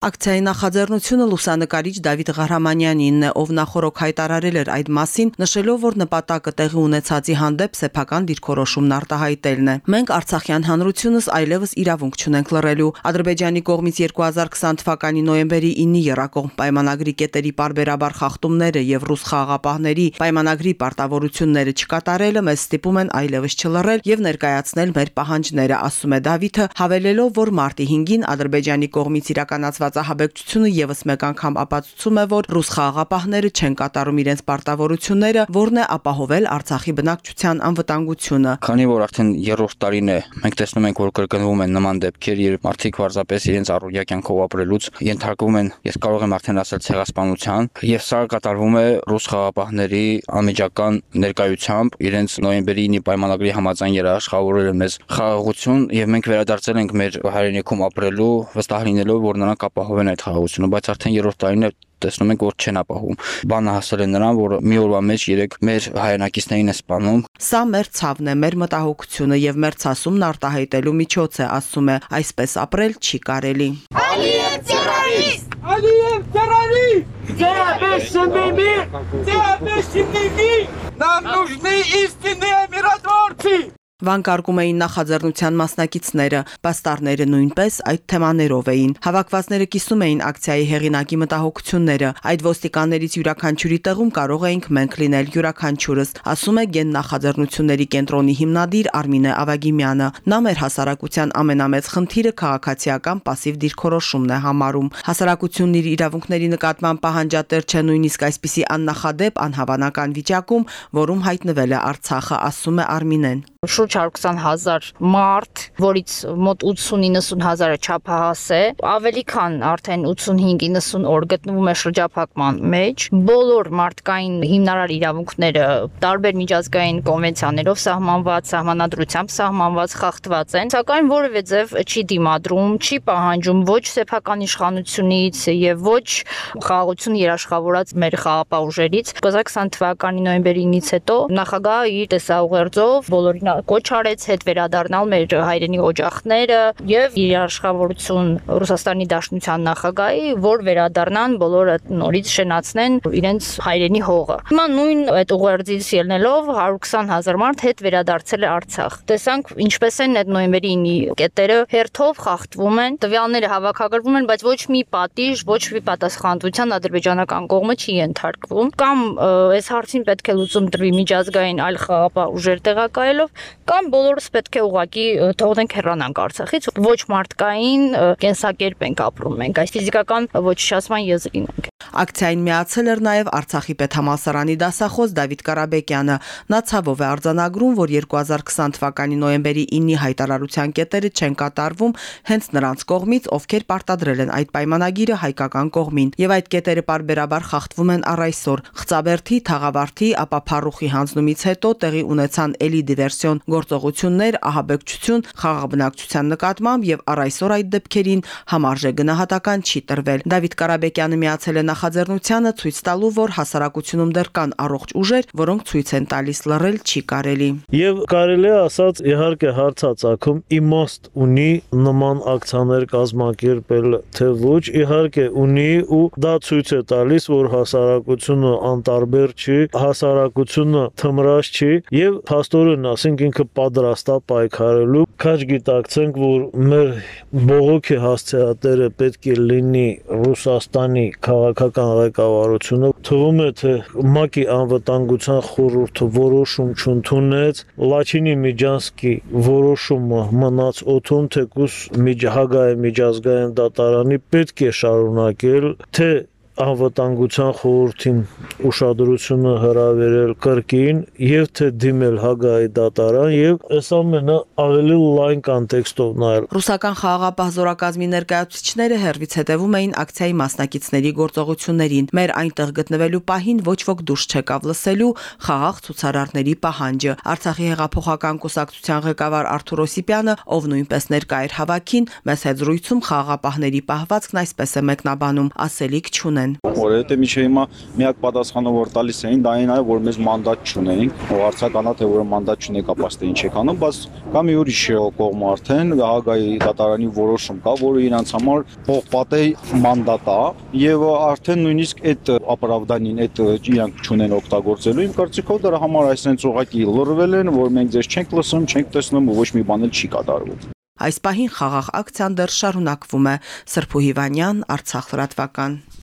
Ակցիայի նախաձեռնությունը լուսանկարիչ Դավիթ Ղարամանյանինն է, ով նախորոք հայտարարել էր այդ մասին, նշելով, որ նպատակը տեղի ունեցածի հանդեպ սեփական դիրքորոշումն արտահայտելն է։ Մենք Արցախյան հանրությունս այլևս իրավունք չունենք լռելու։ Ադրբեջանի կողմից 2020 թվականի նոյեմբերի 9-ի Երակողմ պայմանագրի կետերի բարբերաբար խախտումները եւ ռուս խաղաղապահների պայմանագրի պարտավորությունները չկատարելը մեզ ստիպում են այլևս չլռել եւ ներկայացնել մեր պահանջները, ասում է Դավիթը, հավելելով, որ մարտի 5-ին Ադրբեջանի կողմից իրականացված ահաբեկչությունը եւս մեկ անգամ ապացուցում է, որ ռուս խաղաղապահները չեն կատարում իրենց պարտավորությունները, որն է ապահովել Արցախի բնակչության անվտանգությունը։ Քանի որ արդեն երրորդ տարին է, մենք տեսնում ենք, որ կրկնվում են նման դեպքեր, երբ մարդիկ պարզապես իրենց առօրյա կյանքով ապրելուց ենթարկվում են, ես կարող եմ արդեն ասել ցեղասպանության, եւ սա կատարվում է ռուս խաղաղապահների անմիջական ներկայությամբ իրենց նոյեմբերի 9-ի պայմանագրի համաձայն երաշխավորել են մեզ խաղաղություն եւ մենք վերադարձել ենք մեր հայրենիքում ապրելու, վստահ լինելով, որ նրանք ապա ապահովեն այդ խաղաղությունը, բայց արդեն երրորդ տարին է տեսնում ենք որ չեն ապահովում։ Բանը հասել է նրան, որ մի օրվա մեջ երեք մեր հայրենակիցներին է սպանում։ Սա մեր ցավն է, մեր մտահոգությունը եւ մեր ցասումն արտահայտելու միջոց է, ասում է, այսպես ապրել չի կարելի։ Ալիև террорист! Ալիև террорист! Тебя мир! Тебя мир! Нам нужны истинные миротворцы! Վանկարկում էին նախաձեռնության մասնակիցները, պաստառները նույնպես այդ թեմաներով էին։ Հավաքվածները կիսում էին ակցիայի հեղինակի մտահոգությունները։ Այդ ոստիկաններից յուրաքանչյուրի տեղում կարող էինք մենք լինել յուրաքանչյուրս, ասում է գեն նախաձեռնությունների կենտրոնի հիմնադիր Արմինե Ավագիմյանը։ Նա մեր հասարակության ամենամեծ խնդիրը քաղաքացիական пассив դիրքորոշումն է համարում։ Հասարակությունն իր իրավունքների նկատմամբ պահանջատեր չէ նույնիսկ այսպիսի աննախադեպ անհավանական վիճակում, որում հայտնվել է Արցախը, ասում է Արմինեն շուրջ 120 հազար մարդ, որից մոտ 80-90 հազարը չափահաս է, ավելի քան արդեն 85-90 օր գտնվում է շրջափակման մեջ։ Բոլոր մարդկային հիմնարար իրավունքները տարբեր միջազգային կոնվենցիաներով սահմանված, սահմանադրությամբ սահմանված խախտված են, սակայն որևէ ձև չի դիմադրում, չի պահանջում ոչ սեփական իշխանությունից եւ ոչ խաղաղություն երաշխավորած մեր խաղապահ ուժերից 2020 թվականի նոյեմբերի 9-ից հետո նախագահը իր տեսաուղերձով բոլորին կոչ արեց հետ վերադառնալ մեր հայրենի օջախները եւ իր աշխատավորություն Ռուսաստանի Դաշնության նախագահի, որ վերադառնան բոլորը նորից շենացնեն իրենց հայրենի հողը։ Հիմա նույն այդ ուղերձից ելնելով 120 հազար մարդ հետ վերադարձել է Արցախ։ Տեսանք ինչպես են այդ նոյեմբերի 9-ի կետերը հերթով խախտվում են, տվյալները հավաքագրվում են, բայց ոչ մի պատիժ, ոչ մի պատասխանատվության ադրբեջանական կողմը չի ենթարկվում։ Կամ այս հարցին պետք է լուծում տրվի միջազգային այլ խաղապահ ուժեր տեղակայելով, կամ բոլորս պետք է ուղակի թողնենք հեռանանք Արցախից, ոչ մարդկային կենսակերպ ենք ապրում մենք, այս ֆիզիկական ոչնչացման եզրին ենք։ Ակցիային միացել էր նաև Արցախի պետհամասարանի դասախոս Դավիթ Կարաբեկյանը։ Նա ցավով է արձանագրում, որ 2020 թվականի նոյեմբերի 9-ի հայտարարության կետերը չեն կատարվում հենց նրանց կողմից, ովքեր պարտադրել են այդ պայմանագիրը հայկական կողմին, եւ այդ կետերը parberabar խախտվում են առ այսօր։ Խծաբերթի, Թաղավարտի, ապա Փարուխի հանձնումից հետո տեղի ունեցան էլի դիվերսիոն գործողություններ, ահաբեկչություն, խաղաղբնակչության նկատմամբ եւ առ այսօր այդ դեպքերին համարժե գնահատական չի տրվել։ Դավիթ Կարաբեկյանը միացել է նախաձեռնությանը ցույց տալու, որ հասարակությունում դեռ կան առողջ ուժեր, որոնք ցույց են տալիս լռել չի կարելի։ Եվ կարելի է ասած իհարկե հարցածագում իմաստ ունի նման ակցիաներ կազմակերպել, թե ոչ, իհարկե ունի ու դա ցույց է տալիս, որ հասարակությունը անտարբեր չի, հասարակությունը թմրած չի եւ փաստորեն ասենք ինքը պատրաստ է պայքարելու։ Քաջ գիտակցենք, որ մեր բողոքի հասցեատերը պետք է լինի Ռուսաստանի քաղաքական ղեկավարությունը։ Թվում է, թե ՄԱԿ-ի անվտանգության խորհուրդը որոշում չընդունեց, Լաչինի Միջանսկի որոշումը մնաց օթում, թեկուս միջհագայ միջազգային դատարանի պետք է շարունակել, թե անվտանգության խորհրդին ուշադրությունը հրավերել կրկին եւ թե դիմել Հագայի դատարան եւ այս ամենը ավելի լայն կոնտեքստով նայել։ Ռուսական խաղաղապահ զորակազմի ներկայացուցիչները հերվից հետևում էին ակցիայի մասնակիցների գործողություններին։ Մեր այնտեղ գտնվելու պահին ոչ ոք դուրս չեկավ լսելու խաղաղ ցուցարարների պահանջը։ Արցախի հեղափոխական կուսակցության ղեկավար Արթուր Օսիպյանը, ով նույնպես ներկա էր հավաքին, մեծ հետ զրույցում խաղաղապահների պահվածքն այսպես է մեկնաբանում. ասելիք չունեն չունեն։ Որովհետեւ միջի հիմա միակ պատասխանը որ տալիս էին դա այն է որ մեզ մանդատ չունեին ու հարցականա թե որ մանդատ չունեք ապաստե ինչ եք անում բայց կա մի ուրիշ կողմ արդեն Հագայի դատարանի որոշում կա որը իրանց համար փողպատե մանդատ է եւ արդեն նույնիսկ այդ ապարավդանին այդ իրանք չունեն օգտագործելու իմ կարծիքով դրա համար այսենց ուղակի լռվել են որ մենք ձեզ չենք լսում չենք տեսնում ու ոչ մի բան էլ չի կատարվում Այս պահին խաղաղ ակցիան դեռ շարունակվում է։ Սրփու Հիվանյան, Արցախ լրատվական։